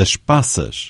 as passas.